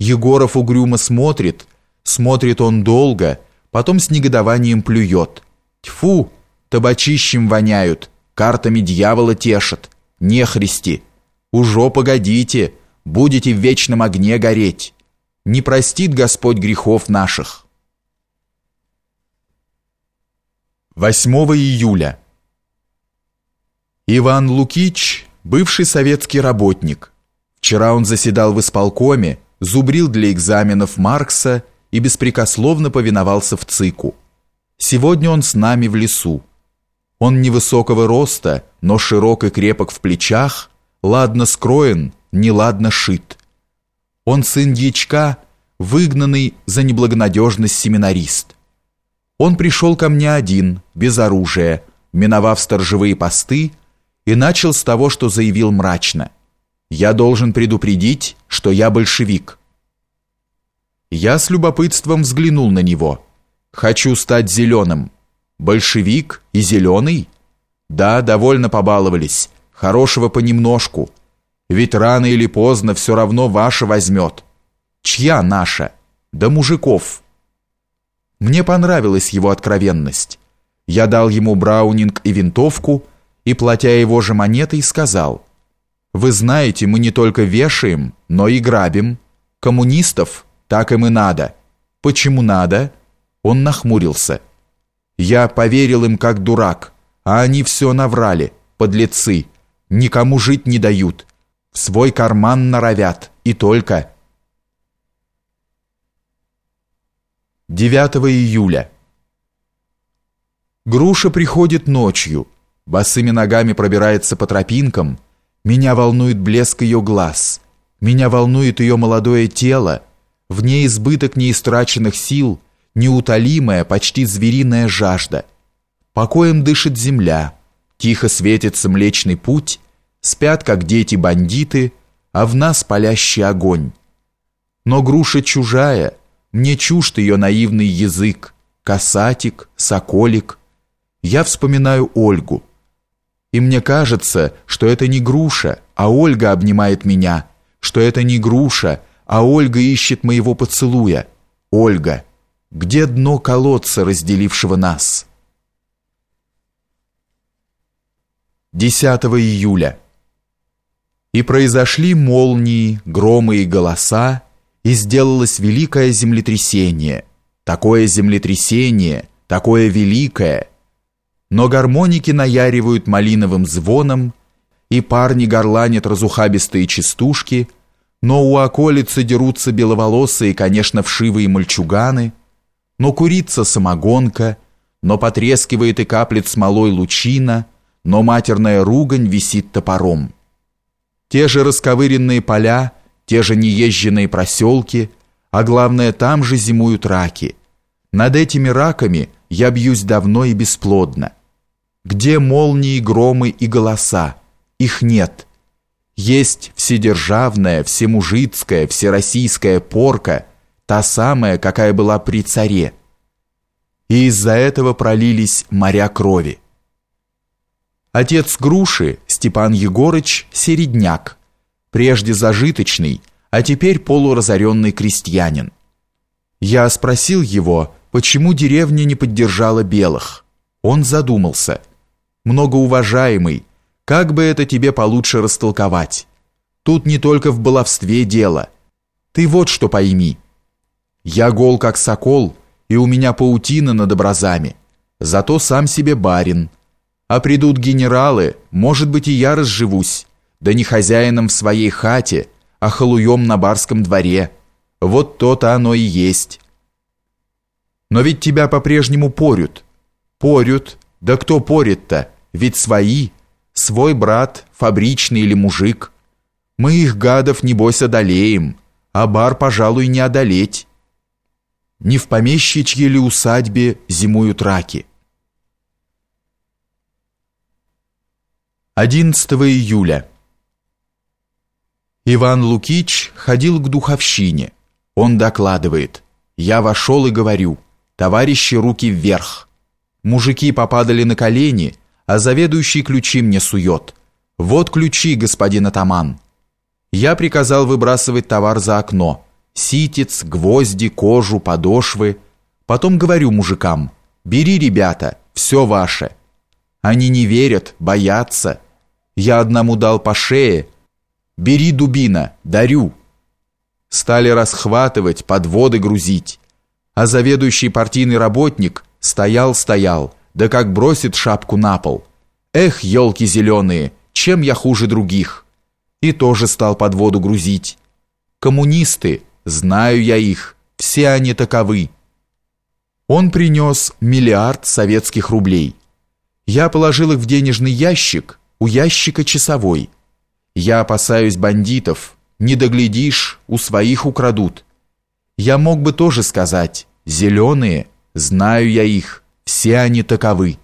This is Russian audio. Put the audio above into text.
Егоров угрюмо смотрит, смотрит он долго, потом с негодованием плюет. Тьфу, табачищем воняют, картами дьявола тешат, нехристи. Ужо погодите, будете в вечном огне гореть. Не простит Господь грехов наших. 8 июля. Иван Лукич, бывший советский работник. Вчера он заседал в исполкоме, зубрил для экзаменов Маркса и беспрекословно повиновался в ЦИКу. Сегодня он с нами в лесу. Он невысокого роста, но широк и крепок в плечах, ладно скроен, неладно шит. Он сын дьячка, выгнанный за неблагонадежность семинарист. Он пришел ко мне один, без оружия, миновав сторожевые посты, и начал с того, что заявил мрачно. «Я должен предупредить, что я большевик». Я с любопытством взглянул на него. «Хочу стать зеленым». «Большевик и зеленый?» «Да, довольно побаловались. Хорошего понемножку. Ведь рано или поздно все равно ваша возьмет». «Чья наша?» «Да мужиков». Мне понравилась его откровенность. Я дал ему браунинг и винтовку, и, платя его же монетой, сказал, «Вы знаете, мы не только вешаем, но и грабим. Коммунистов так им и надо». «Почему надо?» Он нахмурился. «Я поверил им как дурак, а они все наврали, подлецы. Никому жить не дают, в свой карман норовят, и только...» 9 июля. Груша приходит ночью, босыми ногами пробирается по тропинкам. Меня волнует блеск ее глаз. Меня волнует ее молодое тело. В ней избыток неистраченных сил, неутолимая, почти звериная жажда. Покоем дышит земля, тихо светится Млечный Путь, спят, как дети бандиты, а в нас палящий огонь. Но груша чужая — мне чужд ее наивный язык, касатик, соколик. Я вспоминаю Ольгу. И мне кажется, что это не груша, а Ольга обнимает меня, что это не груша, а Ольга ищет моего поцелуя. Ольга, где дно колодца, разделившего нас? 10 июля. И произошли молнии, громы и голоса, и сделалось великое землетрясение. Такое землетрясение, такое великое. Но гармоники наяривают малиновым звоном, и парни горланят разухабистые частушки, но у околицы дерутся беловолосые, конечно, вшивые мальчуганы, но курится самогонка, но потрескивает и каплет смолой лучина, но матерная ругань висит топором. Те же расковыренные поля — те же неезженные проселки, а главное, там же зимуют раки. Над этими раками я бьюсь давно и бесплодно. Где молнии, громы и голоса? Их нет. Есть вседержавная, всемужицкая, всероссийская порка, та самая, какая была при царе. И из-за этого пролились моря крови. Отец Груши, Степан Егорыч, середняк, прежде зажиточный, а теперь полуразоренный крестьянин. Я спросил его, почему деревня не поддержала белых. Он задумался. Многоуважаемый, как бы это тебе получше растолковать? Тут не только в баловстве дело. Ты вот что пойми. Я гол как сокол, и у меня паутина над образами. Зато сам себе барин. А придут генералы, может быть и я разживусь да не хозяином в своей хате, а халуем на барском дворе. Вот то-то оно и есть. Но ведь тебя по-прежнему порют. Порют. Да кто порит-то? Ведь свои. Свой брат, фабричный или мужик. Мы их гадов, небось, одолеем, а бар, пожалуй, не одолеть. Не в помещичьей ли усадьбе зимуют раки. 11 июля. Иван Лукич ходил к духовщине. Он докладывает. Я вошел и говорю, товарищи, руки вверх. Мужики попадали на колени, а заведующий ключи мне сует. Вот ключи, господин атаман. Я приказал выбрасывать товар за окно. ситец, гвозди, кожу, подошвы. Потом говорю мужикам, бери, ребята, все ваше. Они не верят, боятся. Я одному дал по шее. Бери, дубина, дарю. Стали расхватывать, подводы грузить. А заведующий партийный работник стоял-стоял, да как бросит шапку на пол. Эх, елки зеленые, чем я хуже других? И тоже стал подводу грузить. Коммунисты, знаю я их, все они таковы. Он принес миллиард советских рублей. Я положил их в денежный ящик, у ящика часовой. Я опасаюсь бандитов, не доглядишь, у своих украдут. Я мог бы тоже сказать, зеленые, знаю я их, все они таковы.